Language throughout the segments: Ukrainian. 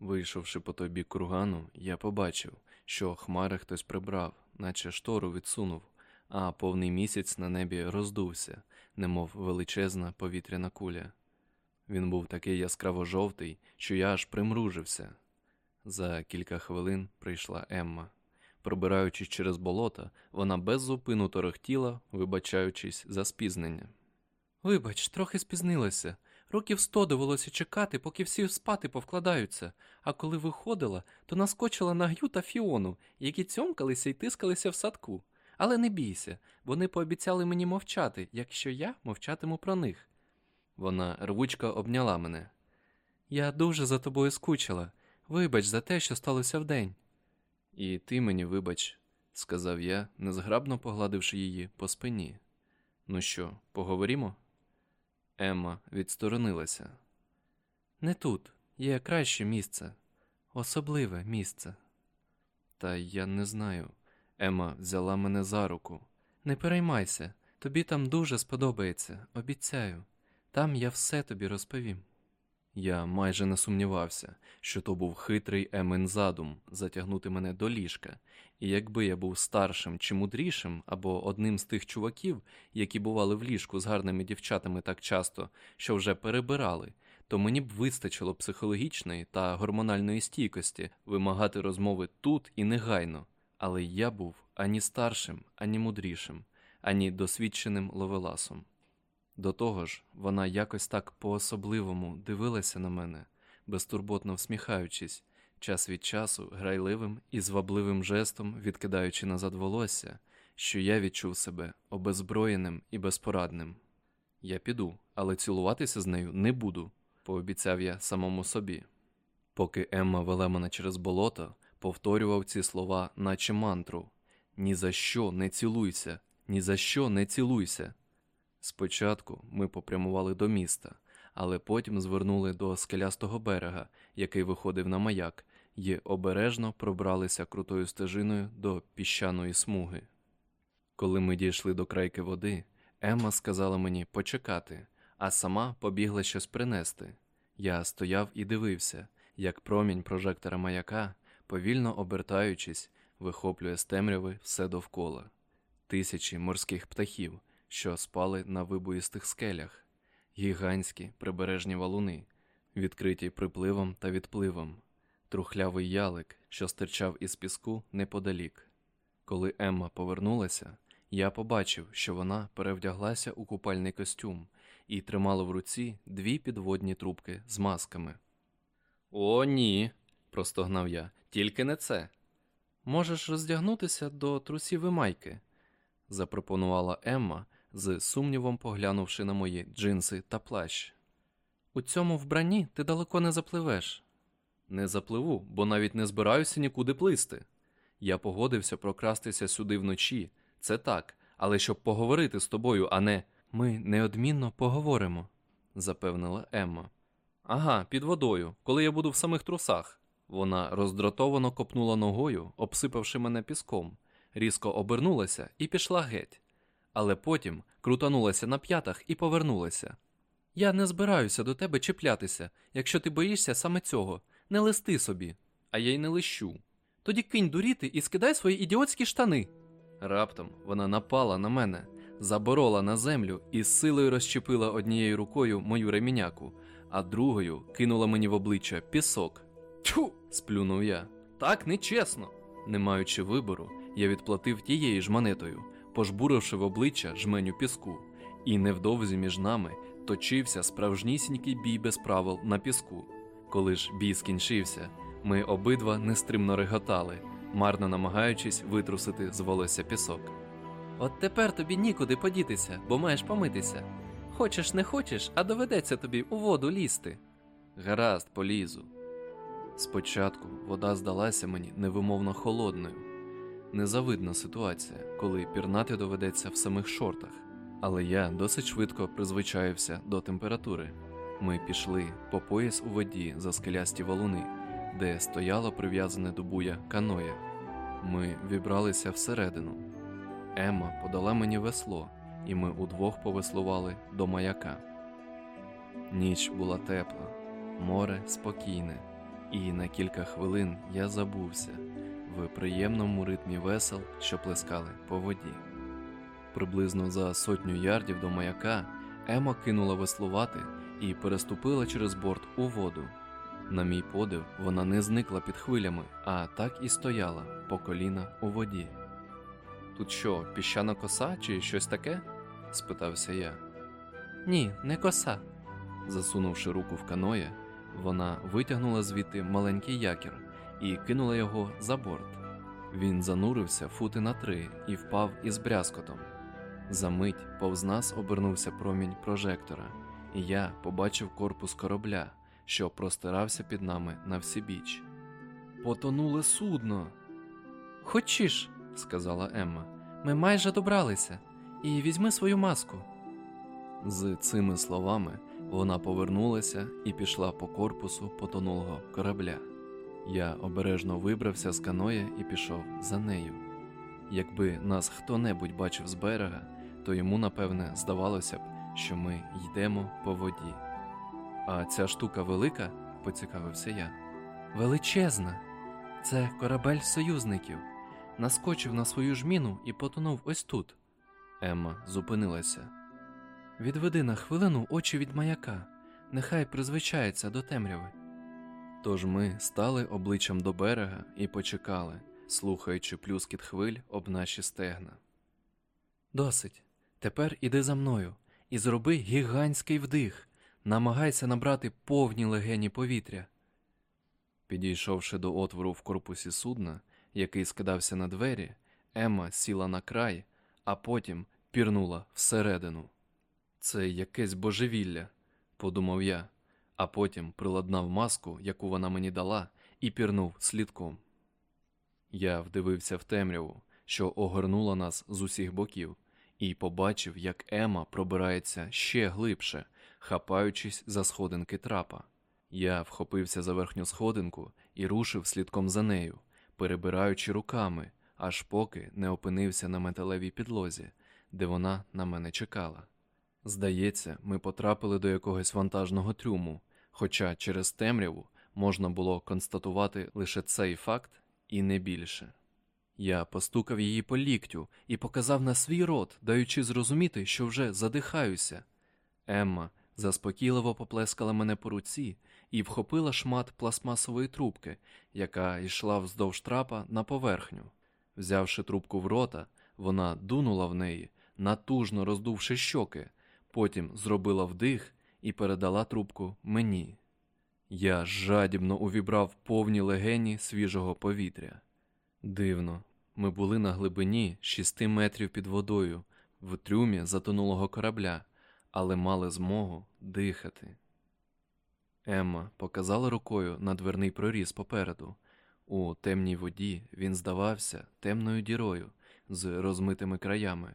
Вийшовши по той бік кургану, я побачив, що хмари хтось прибрав, наче штору відсунув, а повний місяць на небі роздувся, немов величезна повітряна куля. Він був такий яскраво жовтий, що я аж примружився. За кілька хвилин прийшла Емма. Пробираючись через болото, вона без зупину торохтіла, вибачаючись за спізнення. Вибач, трохи спізнилася. Років сто довелося чекати, поки всі спати повкладаються, а коли виходила, то наскочила на Гю та Фіону, які цьомкалися і тискалися в садку. Але не бійся, вони пообіцяли мені мовчати, якщо я мовчатиму про них. Вона рвучко обняла мене. Я дуже за тобою скучила. Вибач за те, що сталося вдень. І ти мені вибач, сказав я, незграбно погладивши її по спині. Ну що, поговоримо? Емма відсторонилася. Не тут, є краще місце, особливе місце. Та я не знаю. Емма взяла мене за руку. Не переймайся, тобі там дуже сподобається, обіцяю. Там я все тобі розповім. Я майже не сумнівався, що то був хитрий Емин задум затягнути мене до ліжка, і якби я був старшим чи мудрішим або одним з тих чуваків, які бували в ліжку з гарними дівчатами так часто, що вже перебирали, то мені б вистачило психологічної та гормональної стійкості вимагати розмови тут і негайно, але я був ані старшим, ані мудрішим, ані досвідченим ловеласом. До того ж, вона якось так по-особливому дивилася на мене, безтурботно всміхаючись, час від часу грайливим і звабливим жестом відкидаючи назад волосся, що я відчув себе обезброєним і безпорадним. Я піду, але цілуватися з нею не буду, пообіцяв я самому собі. Поки Емма вела мене через болото, повторював ці слова, наче мантру: Ні за що не цілуйся, ні за що не цілуйся. Спочатку ми попрямували до міста, але потім звернули до скелястого берега, який виходив на маяк, і обережно пробралися крутою стежиною до піщаної смуги. Коли ми дійшли до крайки води, Емма сказала мені почекати, а сама побігла щось принести. Я стояв і дивився, як промінь прожектора маяка, повільно обертаючись, вихоплює з темряви все довкола, тисячі морських птахів що спали на вибоїстих скелях, гігантські прибережні валуни, відкриті припливом та відпливом, трухлявий ялик, що стирчав із піску неподалік. Коли Емма повернулася, я побачив, що вона перевдяглася у купальний костюм і тримала в руці дві підводні трубки з масками. О, ні, простогнав я, тільки не це. Можеш роздягнутися до трусів і майки, запропонувала Емма, з сумнівом поглянувши на мої джинси та плащ. У цьому вбранні ти далеко не запливеш. Не запливу, бо навіть не збираюся нікуди плисти. Я погодився прокрастися сюди вночі, це так, але щоб поговорити з тобою, а не ми неодмінно поговоримо, запевнила Емма. Ага, під водою, коли я буду в самих трусах. Вона роздратовано копнула ногою, обсипавши мене піском, різко обернулася і пішла геть але потім крутанулася на п'ятах і повернулася. Я не збираюся до тебе чіплятися, якщо ти боїшся саме цього, не листи собі, а я й не лищу. Тоді кинь дуріти і скидай свої ідіотські штани. Раптом вона напала на мене, заборола на землю і з силою розчепила однією рукою мою реміняку, а другою кинула мені в обличчя пісок. Тьфу! сплюнув я. Так нечесно. Не маючи вибору, я відплатив тією ж монетою, пожбуривши в обличчя жменю піску, і невдовзі між нами точився справжнісінький бій без правил на піску. Коли ж бій скінчився, ми обидва нестримно реготали, марно намагаючись витрусити з волосся пісок. От тепер тобі нікуди подітися, бо маєш помитися. Хочеш, не хочеш, а доведеться тобі у воду лізти. Гаразд, полізу. Спочатку вода здалася мені невимовно холодною. Незавидна ситуація, коли пірнати доведеться в самих шортах, але я досить швидко призвичаївся до температури. Ми пішли по пояс у воді за скелясті валуни, де стояло прив'язане до буя каноє. Ми вібралися всередину. Емма подала мені весло, і ми удвох повеслували до маяка. Ніч була тепла, море спокійне, і на кілька хвилин я забувся в приємному ритмі весел, що плескали по воді. Приблизно за сотню ярдів до маяка Ема кинула веслувати і переступила через борт у воду. На мій подив, вона не зникла під хвилями, а так і стояла по коліна у воді. Тут що, піщана коса чи щось таке? спитався я. Ні, не коса. Засунувши руку в каноє, вона витягнула звідти маленький якір і кинула його за борт. Він занурився фути на три і впав із брязкотом. Замить повз нас обернувся промінь прожектора, і я побачив корпус корабля, що простирався під нами на всібіч. Потонуле судно. Хочеш, сказала Емма, ми майже добралися, і візьми свою маску. З цими словами вона повернулася і пішла по корпусу потонулого корабля. Я обережно вибрався з каноя і пішов за нею. Якби нас хто-небудь бачив з берега, то йому, напевне, здавалося б, що ми йдемо по воді. А ця штука велика? поцікавився я. Величезна. Це корабель союзників. Наскочив на свою жміну і потонув ось тут. Емма зупинилася. Відведи на хвилину очі від маяка, нехай призвичається до темряви. Тож ми стали обличчям до берега і почекали, слухаючи плюскіт хвиль об наші стегна. Досить. Тепер іди за мною і зроби гігантський вдих, намагайся набрати повні легені повітря. Підійшовши до отвору в корпусі судна, який скидався на двері, Емма сіла на край, а потім пірнула всередину. Це якесь божевілля, подумав я, а потім приладнав маску, яку вона мені дала, і пірнув слідком. Я вдивився в темряву, що огорнула нас з усіх боків, і побачив, як Ема пробирається ще глибше, хапаючись за сходинки трапа. Я вхопився за верхню сходинку і рушив слідком за нею, перебираючи руками, аж поки не опинився на металевій підлозі, де вона на мене чекала. Здається, ми потрапили до якогось вантажного трюму, хоча через темряву можна було констатувати лише цей факт і не більше. Я постукав її по ліктю і показав на свій рот, даючи зрозуміти, що вже задихаюся. Емма заспокійливо поплескала мене по руці і вхопила шмат пластмасової трубки, яка йшла вздовж трапа на поверхню. Взявши трубку в рота, вона дунула в неї, натужно роздувши щоки, потім зробила вдих і передала трубку мені. Я жадібно увібрав повні легені свіжого повітря. Дивно, ми були на глибині шести метрів під водою, в трюмі затонулого корабля, але мали змогу дихати. Емма показала рукою на дверний проріз попереду. У темній воді він здавався темною дірою з розмитими краями.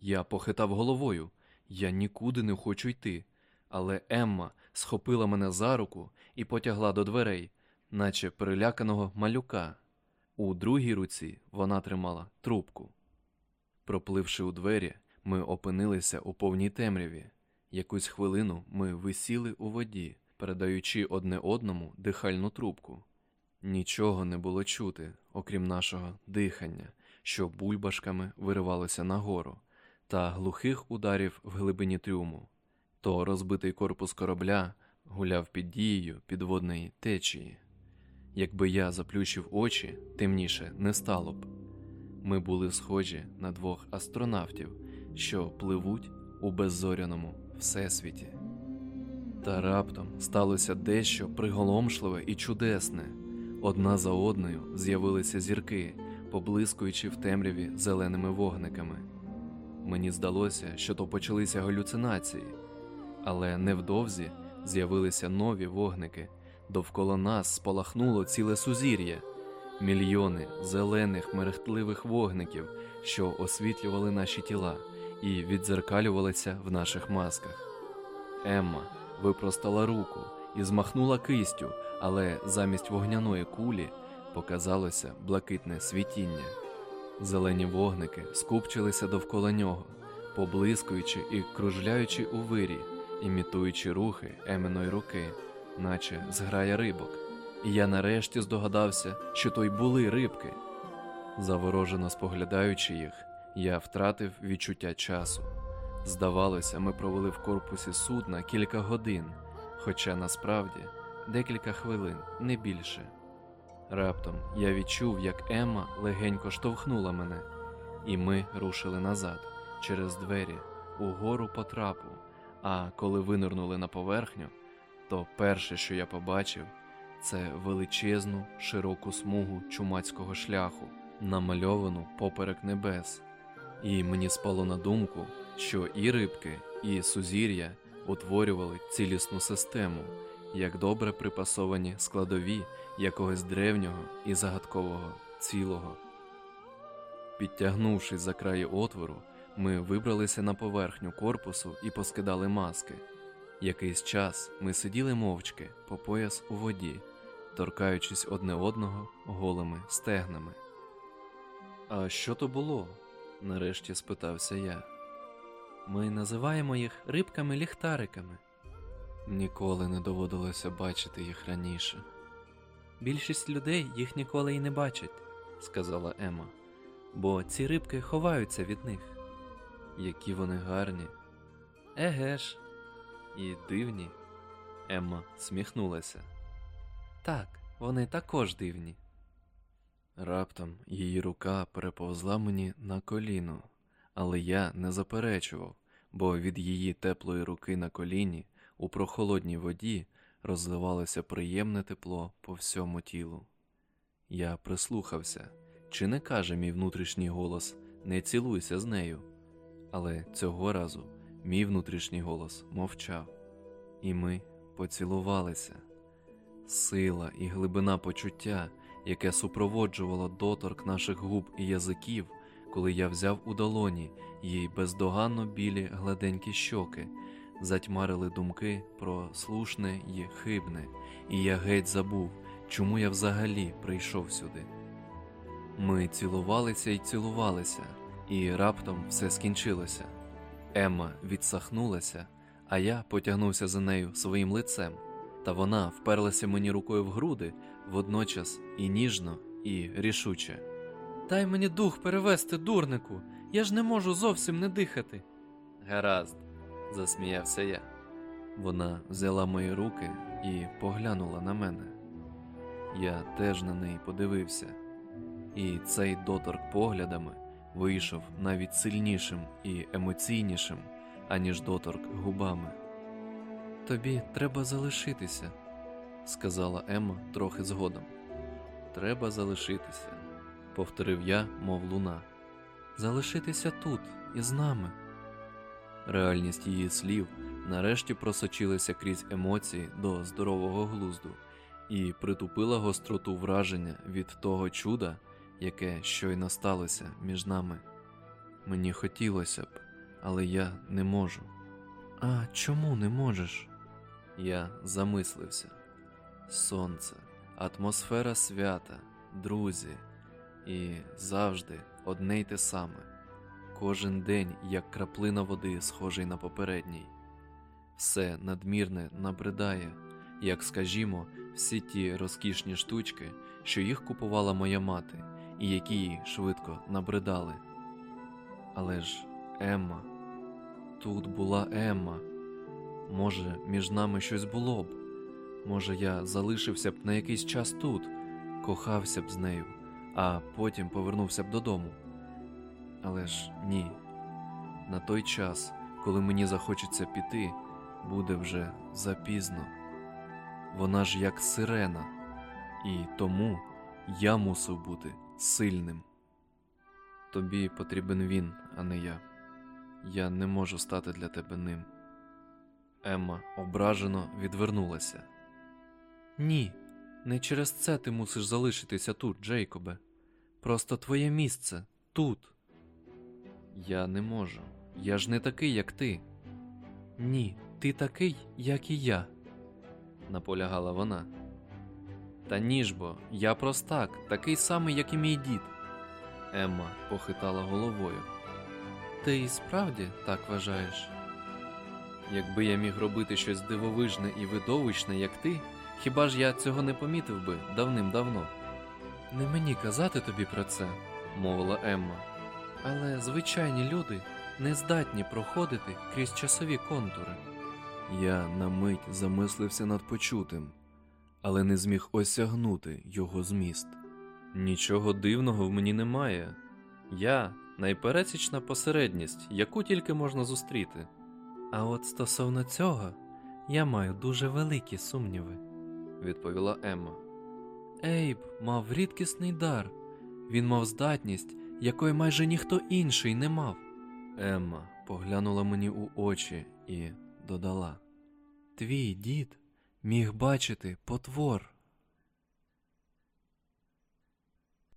Я похитав головою, я нікуди не хочу йти, але Емма схопила мене за руку і потягла до дверей, наче переляканого малюка. У другій руці вона тримала трубку. Пропливши у двері, ми опинилися у повній темряві. Якусь хвилину ми висіли у воді, передаючи одне одному дихальну трубку. Нічого не було чути, окрім нашого дихання, що бульбашками виривалося нагору, та глухих ударів в глибині трюму. То розбитий корпус корабля гуляв під дією підводної течії. Якби я заплющив очі, темніше не стало б. Ми були схожі на двох астронавтів, що пливуть у беззоряному всесвіті. Та раптом сталося дещо приголомшливе і чудесне. Одна за одною з'явилися зірки, поблискуючи в темряві зеленими вогниками. Мені здалося, що то почалися галюцинації, але невдовзі з'явилися нові вогники. Довкола нас спалахнуло ціле сузір'я, мільйони зелених мерехтливих вогників, що освітлювали наші тіла і відзеркалювалися в наших масках. Емма випростала руку і змахнула кистю, але замість вогняної кулі показалося блакитне світіння. Зелені вогники скупчилися довкола нього, поблискуючи і кружляючи у вирі, імітуючи рухи Еминої руки наче зграя рибок, і я нарешті здогадався, що то й були рибки. Заворожено споглядаючи їх, я втратив відчуття часу. Здавалося, ми провели в корпусі судна кілька годин, хоча насправді декілька хвилин, не більше. Раптом я відчув, як Емма легенько штовхнула мене, і ми рушили назад через двері угору по трапу. А коли винирнули на поверхню, то перше, що я побачив, це величезну широку смугу чумацького шляху, намальовану поперек небес. І мені спало на думку, що і рибки, і сузір'я утворювали цілісну систему, як добре припасовані складові якогось древнього і загадкового цілого. Підтягнувшись за краї отвору, ми вибралися на поверхню корпусу і поскидали маски. Якийсь час ми сиділи мовчки по пояс у воді, торкаючись одне одного голими стегнами. А що то було? нарешті спитався я. Ми називаємо їх рибками-ліхтариками. Ніколи не доводилося бачити їх раніше. Більшість людей їх ніколи і не бачать, сказала Ема, бо ці рибки ховаються від них. Які вони гарні. Еге ж, і дивні. Емма сміхнулася. Так, вони також дивні. Раптом її рука переповзла мені на коліно, але я не заперечував, бо від її теплої руки на коліні у прохолодній воді розливалося приємне тепло по всьому тілу. Я прислухався, чи не каже мій внутрішній голос не цілуйся з нею. Але цього разу мій внутрішній голос мовчав, і ми поцілувалися. Сила і глибина почуття, яке супроводжувало доторк наших губ і язиків, коли я взяв у долоні її бездоганно білі гладенькі щоки, затьмарили думки про слушне і хибне, і я геть забув, чому я взагалі прийшов сюди. Ми цілувалися і цілувалися, і раптом все скінчилося. Емма відсахнулася, а я потягнувся за нею своїм лицем, та вона вперлася мені рукою в груди водночас і ніжно, і рішуче. Дай мені дух перевести, дурнику, я ж не можу зовсім не дихати. Гаразд, засміявся я. Вона взяла мої руки і поглянула на мене. Я теж на неї подивився, і цей доторк поглядами вийшов навіть сильнішим і емоційнішим, аніж доторк губами. Тобі треба залишитися, сказала Емма трохи згодом. Треба залишитися, повторив я, мов луна. Залишитися тут із нами. Реальність її слів нарешті просочилася крізь емоції до здорового глузду і притупила гостроту враження від того чуда, яке щойно сталося між нами. Мені хотілося б, але я не можу. А чому не можеш? Я замислився. Сонце, атмосфера свята, друзі, і завжди одне й те саме. Кожен день, як краплина води, схожий на попередній. Все надмірне набридає, як скажімо, всі ті розкішні штучки, що їх купувала моя мати, і які їй швидко набридали. Але ж Емма, тут була Емма. Може, між нами щось було б. Може, я залишився б на якийсь час тут, кохався б з нею, а потім повернувся б додому. Але ж ні. На той час, коли мені захочеться піти, буде вже запізно. Вона ж як сирена, і тому я мусив бути сильним. Тобі потрібен він, а не я. Я не можу стати для тебе ним. Емма ображено відвернулася. Ні, не через це ти мусиш залишитися тут, Джейкобе. Просто твоє місце тут. Я не можу. Я ж не такий, як ти. Ні, ти такий, як і я, наполягала вона. Та ніж бо, я простак, такий самий, як і мій дід. Емма похитала головою. Ти і справді так вважаєш? Якби я міг робити щось дивовижне і видовищне, як ти, Хіба ж я цього не помітив би давним-давно? Не мені казати тобі про це, мовила Емма. Але звичайні люди не здатні проходити крізь часові контури. Я на мить замислився над почутим, але не зміг осягнути його зміст. Нічого дивного в мені немає. Я найпересічна посередність, яку тільки можна зустріти. А от стосовно цього я маю дуже великі сумніви, відповіла Емма. Ейб мав рідкісний дар. Він мав здатність, якої майже ніхто інший не мав. Емма поглянула мені у очі і додала: Твій дід міг бачити потвор.